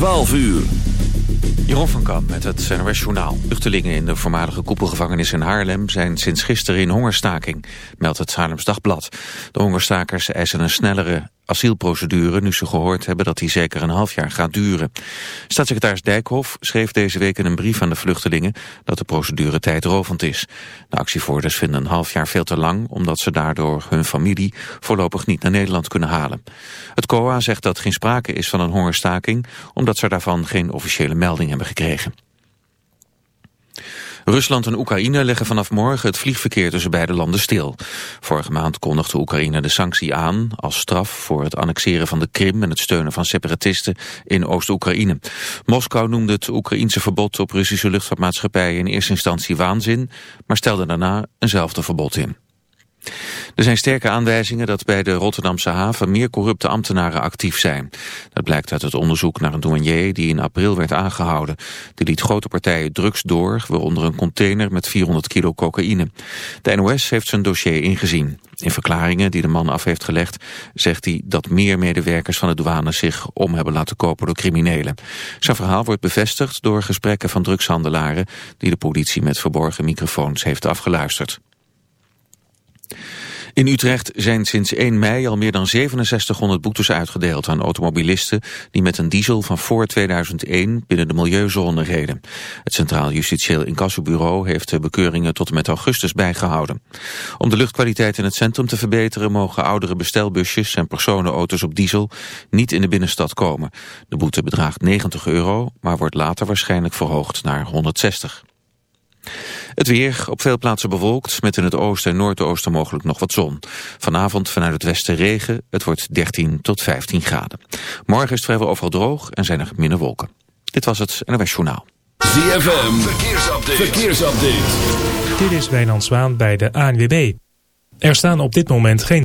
12 uur. Jeroen van Kam met het NOS Journaal. Vluchtelingen in de voormalige koepelgevangenis in Haarlem zijn sinds gisteren in hongerstaking, meldt het Haarlems Dagblad. De hongerstakers eisen een snellere asielprocedure nu ze gehoord hebben dat die zeker een half jaar gaat duren. Staatssecretaris Dijkhoff schreef deze week in een brief aan de vluchtelingen dat de procedure tijdrovend is. De actievoerders vinden een half jaar veel te lang omdat ze daardoor hun familie voorlopig niet naar Nederland kunnen halen. Het COA zegt dat geen sprake is van een hongerstaking omdat ze daarvan geen officiële melding hebben gekregen. Rusland en Oekraïne leggen vanaf morgen het vliegverkeer tussen beide landen stil. Vorige maand kondigde Oekraïne de sanctie aan als straf voor het annexeren van de Krim en het steunen van separatisten in Oost-Oekraïne. Moskou noemde het Oekraïense verbod op Russische luchtvaartmaatschappijen in eerste instantie waanzin, maar stelde daarna eenzelfde verbod in. Er zijn sterke aanwijzingen dat bij de Rotterdamse haven meer corrupte ambtenaren actief zijn. Dat blijkt uit het onderzoek naar een douanier die in april werd aangehouden. Die liet grote partijen drugs door, waaronder een container met 400 kilo cocaïne. De NOS heeft zijn dossier ingezien. In verklaringen die de man af heeft gelegd zegt hij dat meer medewerkers van de douane zich om hebben laten kopen door criminelen. Zijn verhaal wordt bevestigd door gesprekken van drugshandelaren die de politie met verborgen microfoons heeft afgeluisterd. In Utrecht zijn sinds 1 mei al meer dan 6700 boetes uitgedeeld aan automobilisten die met een diesel van voor 2001 binnen de milieuzone reden. Het Centraal Justitieel Incassobureau heeft de bekeuringen tot en met augustus bijgehouden. Om de luchtkwaliteit in het centrum te verbeteren mogen oudere bestelbusjes en personenauto's op diesel niet in de binnenstad komen. De boete bedraagt 90 euro, maar wordt later waarschijnlijk verhoogd naar 160. Het weer op veel plaatsen bewolkt, met in het oosten en noordoosten mogelijk nog wat zon. Vanavond vanuit het westen regen, het wordt 13 tot 15 graden. Morgen is het vrijwel overal droog en zijn er minder wolken. Dit was het NOS Journaal. ZFM, verkeersupdate. verkeersupdate. Dit is Wijnand Zwaan bij de ANWB. Er staan op dit moment geen...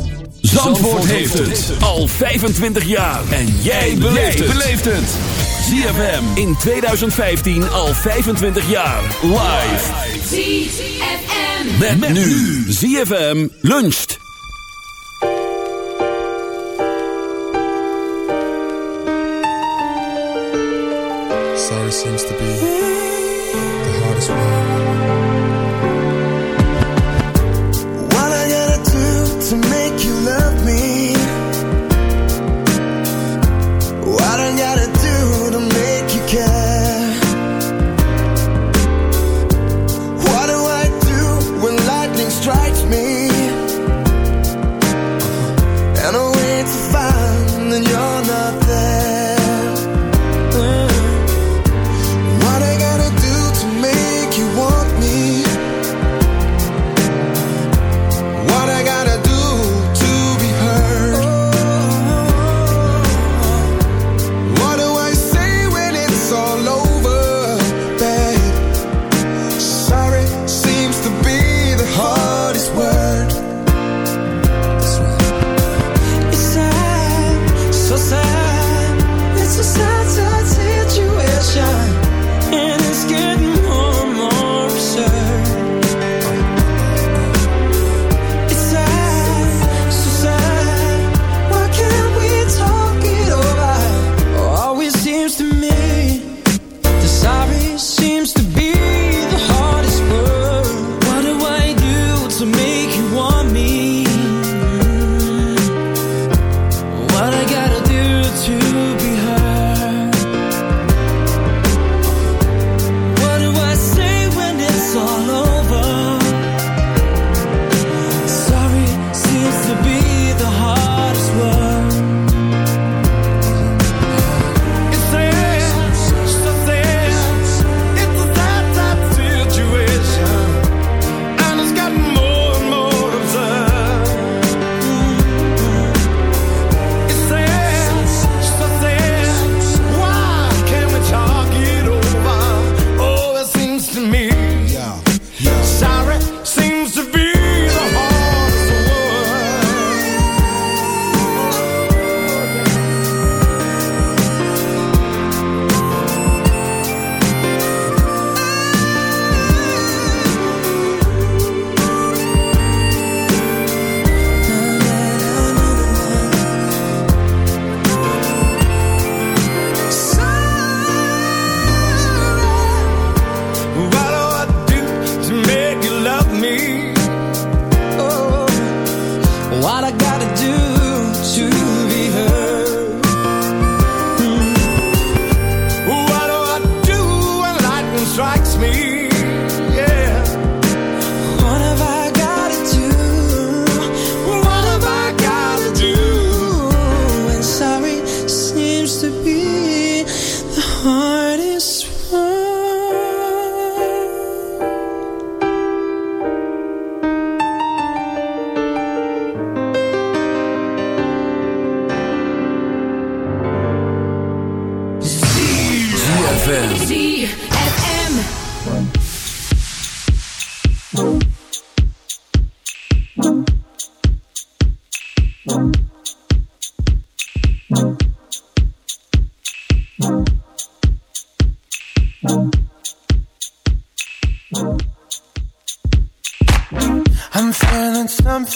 Zandvoort heeft het al 25 jaar. En jij beleeft het. ZFM in 2015 al 25 jaar. Live. ZFM. Met, met nu. ZFM luncht. Sorry seems to be the hardest one.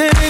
pretend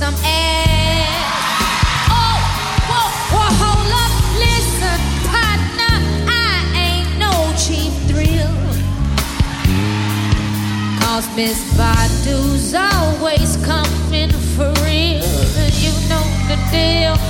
some air. Oh, whoa, whoa, hold up, listen, partner, I ain't no cheap thrill. Cause Miss Badu's always coming for real, you know the deal.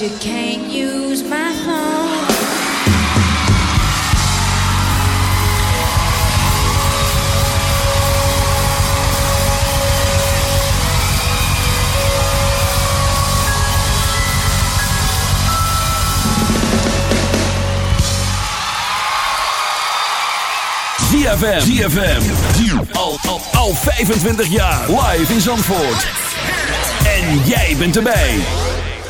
you use my. ZFM. ZFM. Al, al, al 25 jaar. Live in Zandvoort. En jij bent erbij.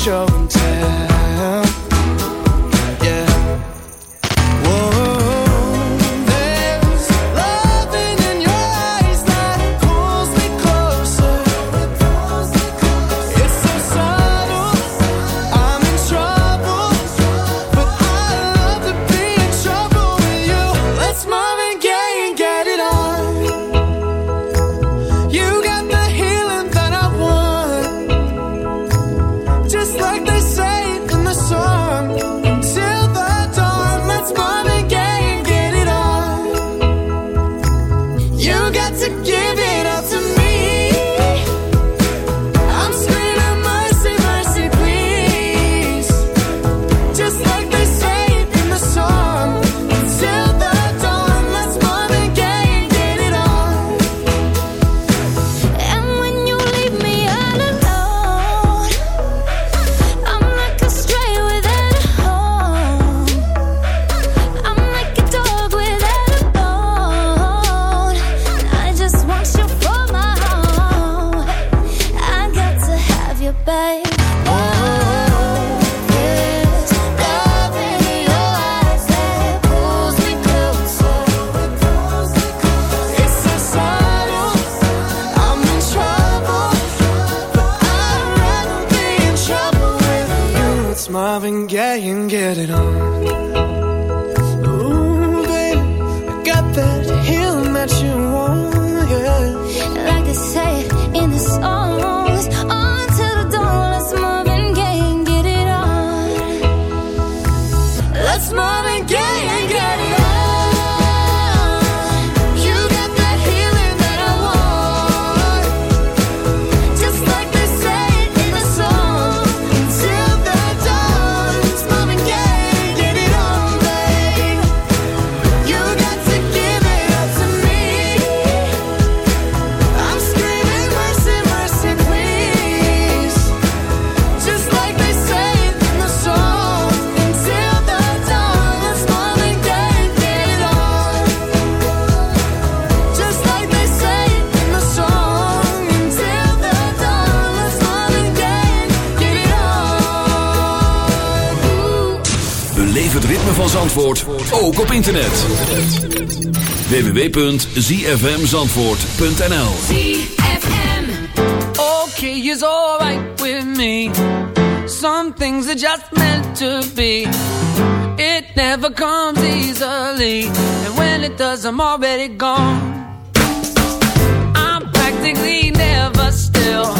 showing. loving, yeah, you can get it on. Zandvoort ook op internet. www.zfmzandvoort.nl ZFM Okay, it's alright with me. Some things are just meant to be. It never comes easily. And when it does, I'm already gone. I'm practically never still.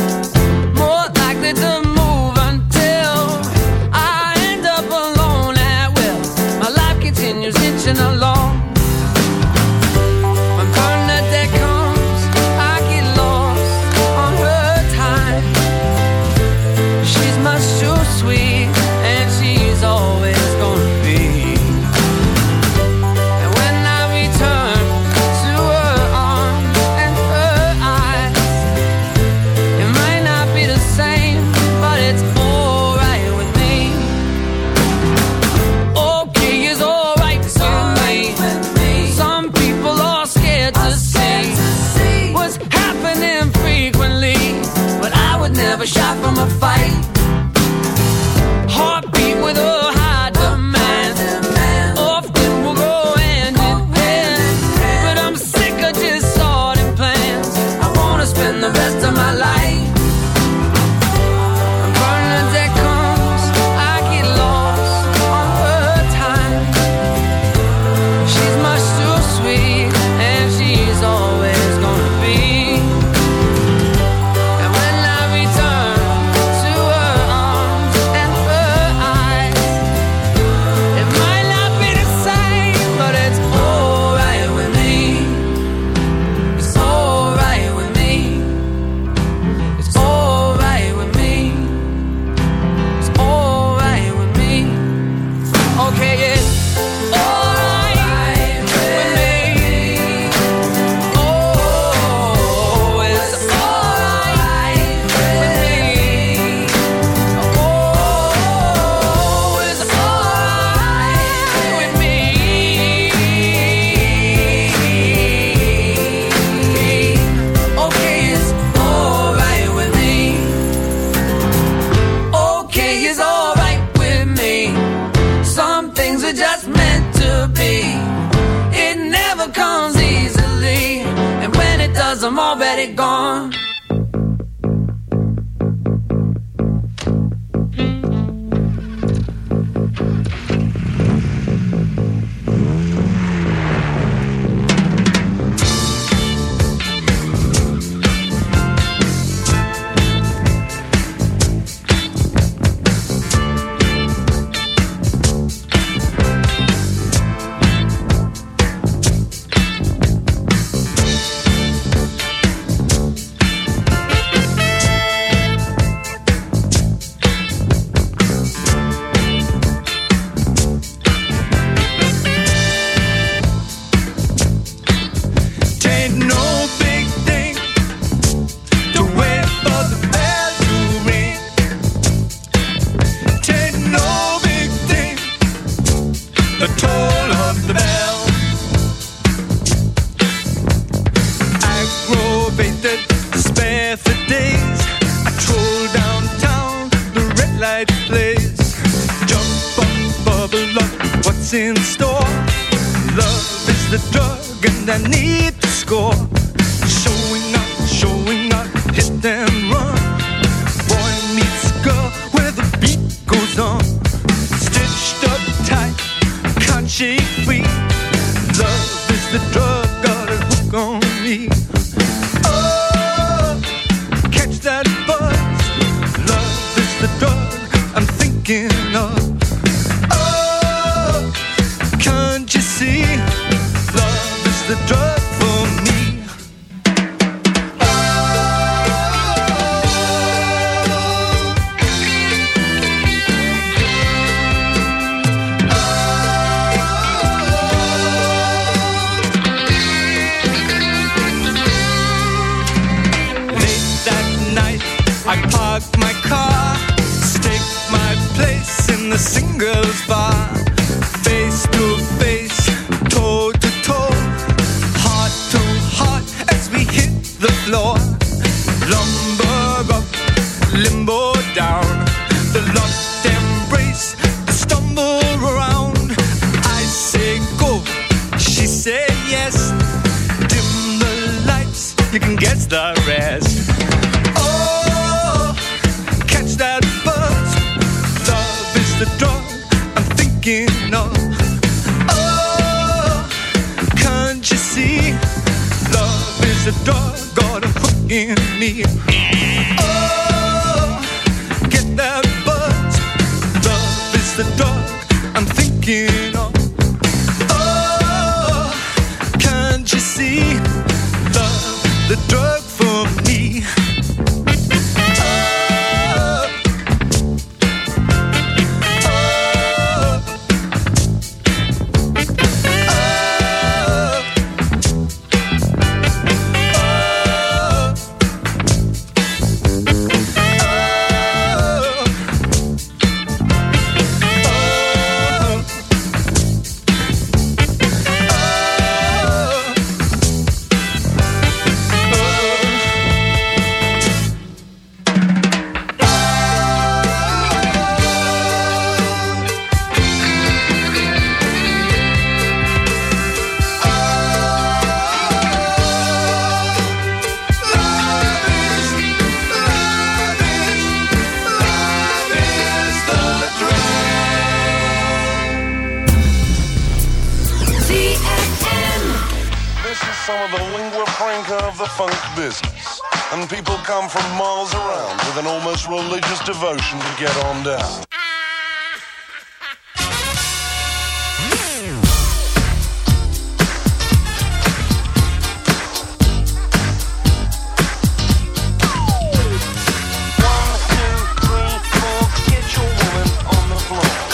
The funk business. And people come from miles around with an almost religious devotion to get on down.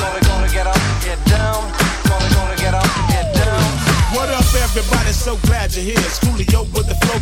Gotta go to get up get down. What up, everybody? So glad you're here.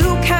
you can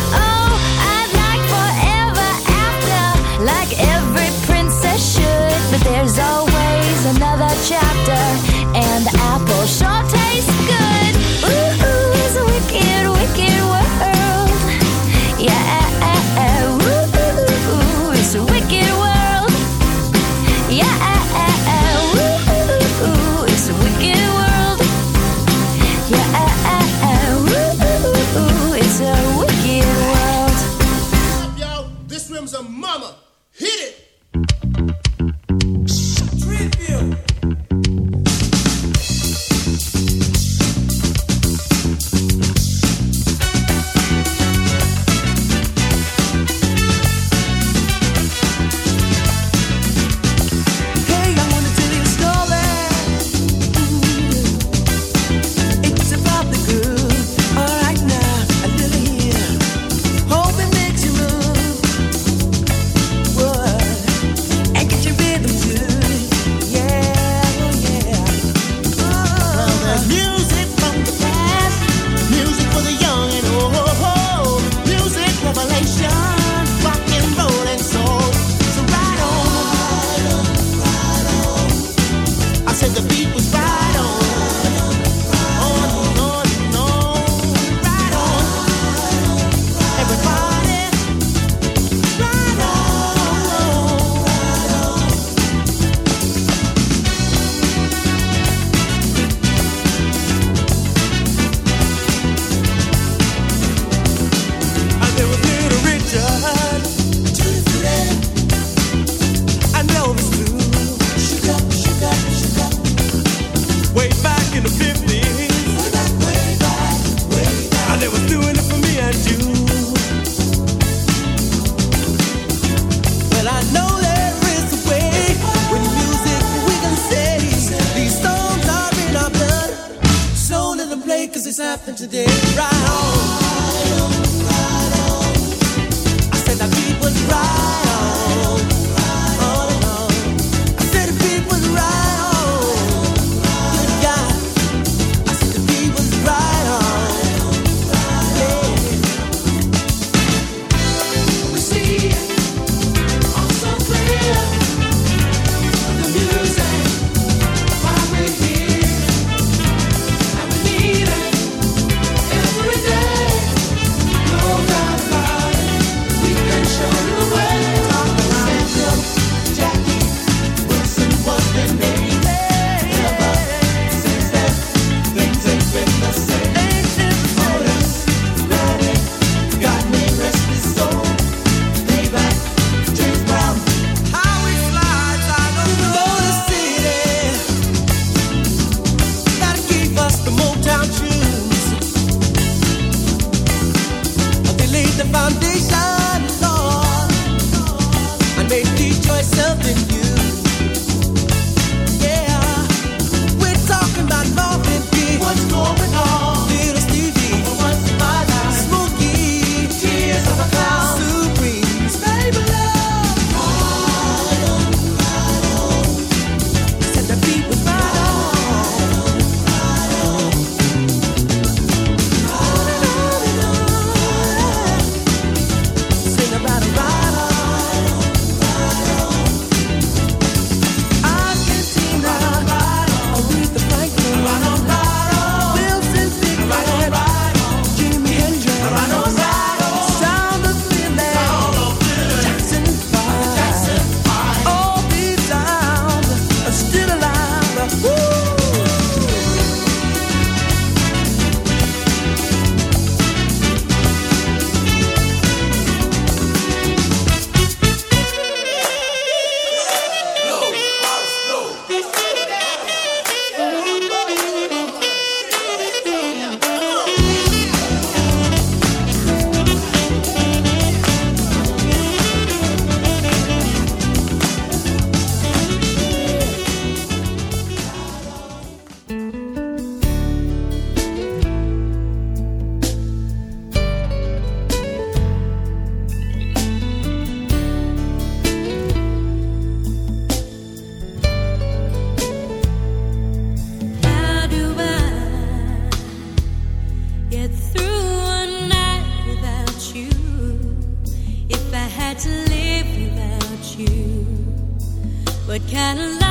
What kind of life?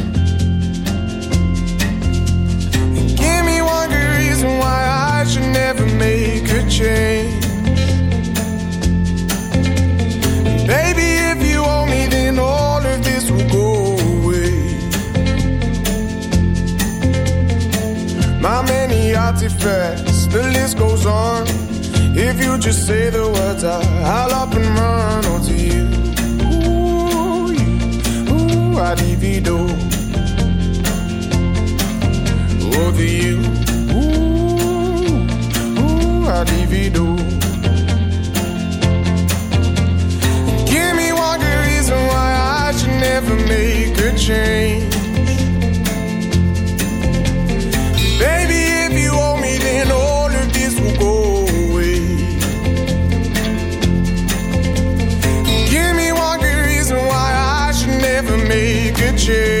Reason why I should never make a change. Baby, if you owe me, then all of this will go away. My many artifacts, the list goes on. If you just say the words, I'll up and run onto you. Ooh, you, ooh, I divido. Over you, ooh, divido. Give me one good reason why I should never make a change. Baby, if you me, then all of this will go away. Give me one good reason why I should never make a change.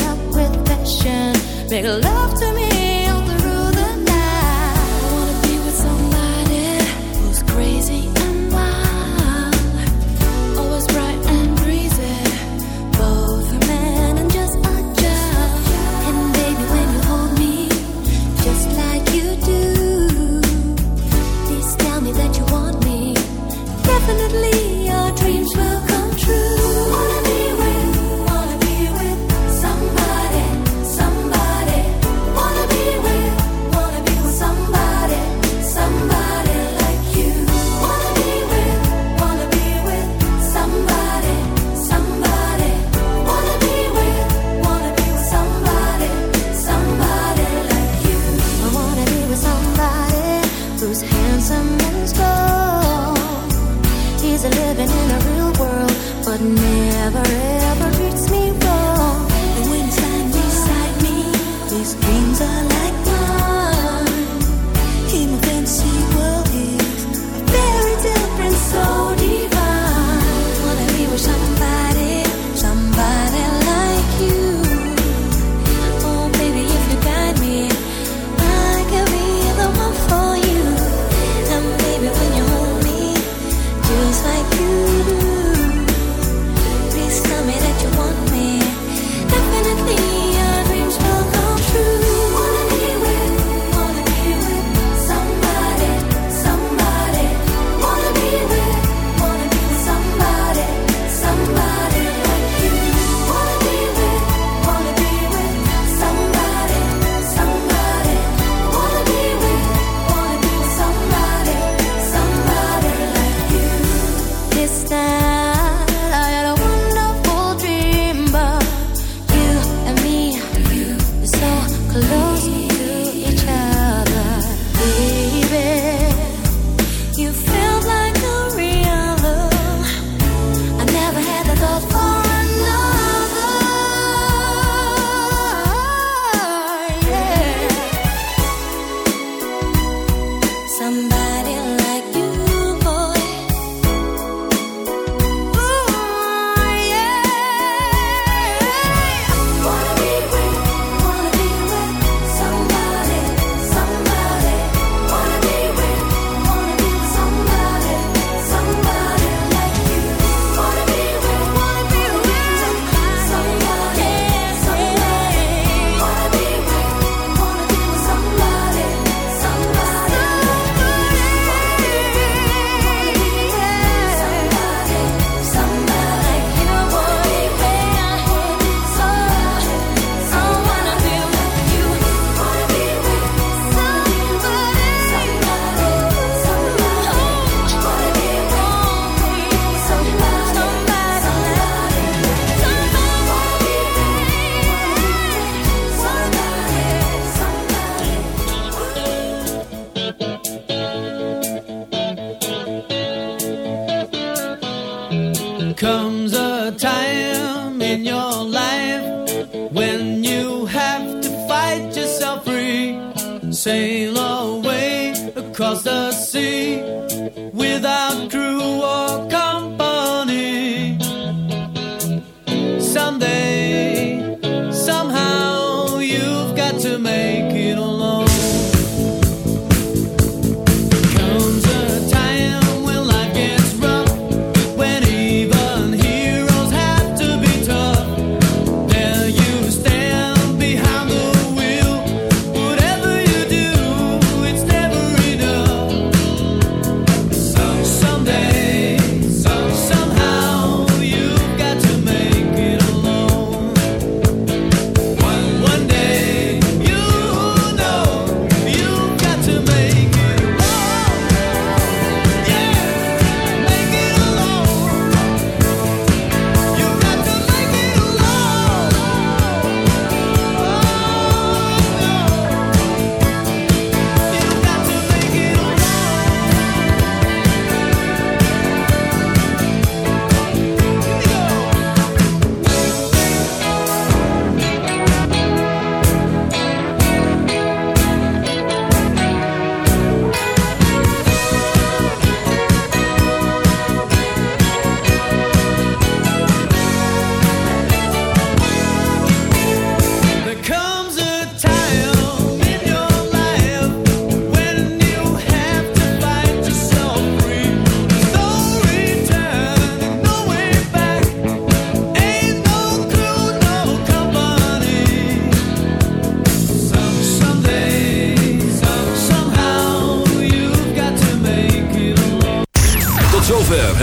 Up with passion, make love to me